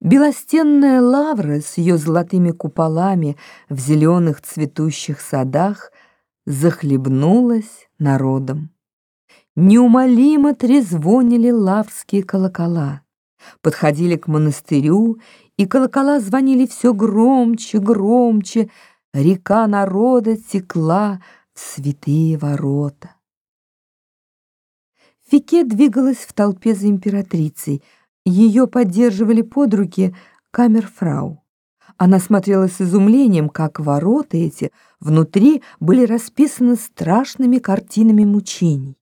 Белостенная лавра с ее золотыми куполами в зеленых цветущих садах захлебнулась народом. Неумолимо трезвонили лавские колокола. Подходили к монастырю, и колокола звонили все громче, громче. Река народа текла в святые ворота. Фике двигалась в толпе за императрицей — ее поддерживали под руки камерфрау. Она смотрела с изумлением, как ворота эти внутри были расписаны страшными картинами мучений.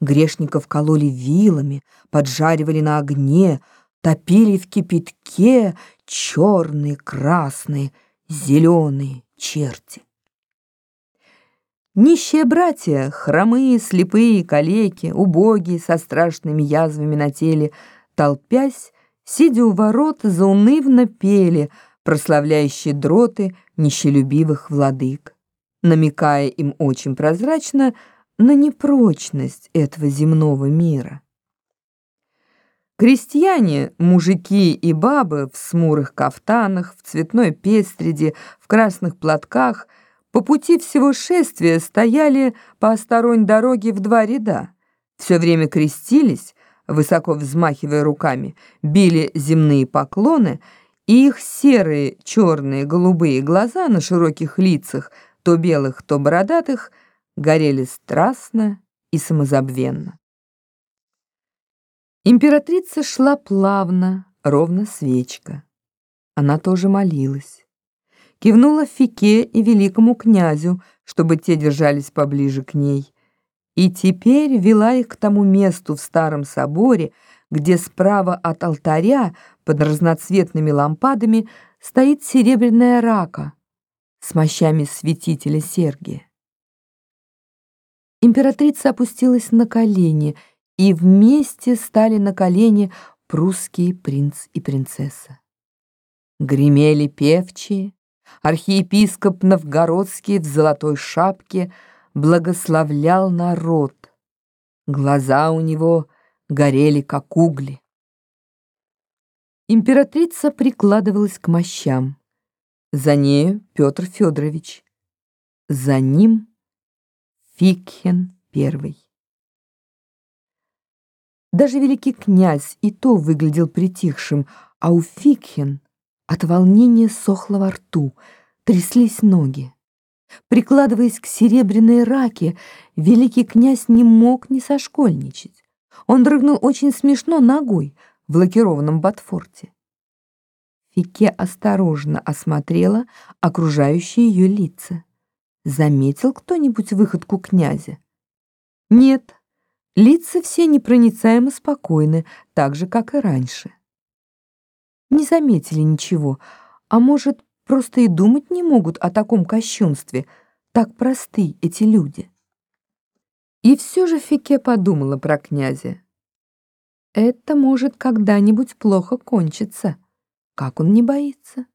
Грешников кололи вилами, поджаривали на огне, топили в кипятке черные, красные, зеленые черти. Нищие братья, хромые, слепые, калеки, убогие, со страшными язвами на теле — толпясь, сидя у ворот, заунывно пели прославляющие дроты нищелюбивых владык, намекая им очень прозрачно на непрочность этого земного мира. Крестьяне, мужики и бабы в смурых кафтанах, в цветной пестреде, в красных платках по пути всего шествия стояли по осторонь дороги в два ряда, все время крестились, высоко взмахивая руками, били земные поклоны, и их серые, черные, голубые глаза на широких лицах, то белых, то бородатых, горели страстно и самозабвенно. Императрица шла плавно, ровно свечка. Она тоже молилась. Кивнула Фике и великому князю, чтобы те держались поближе к ней и теперь вела их к тому месту в старом соборе, где справа от алтаря под разноцветными лампадами стоит серебряная рака с мощами святителя Сергия. Императрица опустилась на колени, и вместе стали на колени прусский принц и принцесса. Гремели певчие, архиепископ Новгородский в золотой шапке — благословлял народ. Глаза у него горели, как угли. Императрица прикладывалась к мощам. За нею Петр Федорович. За ним Фикхен I. Даже великий князь и то выглядел притихшим, а у Фикхен от волнения сохло во рту, тряслись ноги. Прикладываясь к серебряной раке, великий князь не мог не сошкольничать. Он дрыгнул очень смешно ногой в лакированном ботфорте. Фике осторожно осмотрела окружающие ее лица. Заметил кто-нибудь выходку князя? Нет, лица все непроницаемо спокойны, так же, как и раньше. Не заметили ничего, а может, просто и думать не могут о таком кощунстве. Так просты эти люди. И все же Фике подумала про князя. Это может когда-нибудь плохо кончиться. Как он не боится?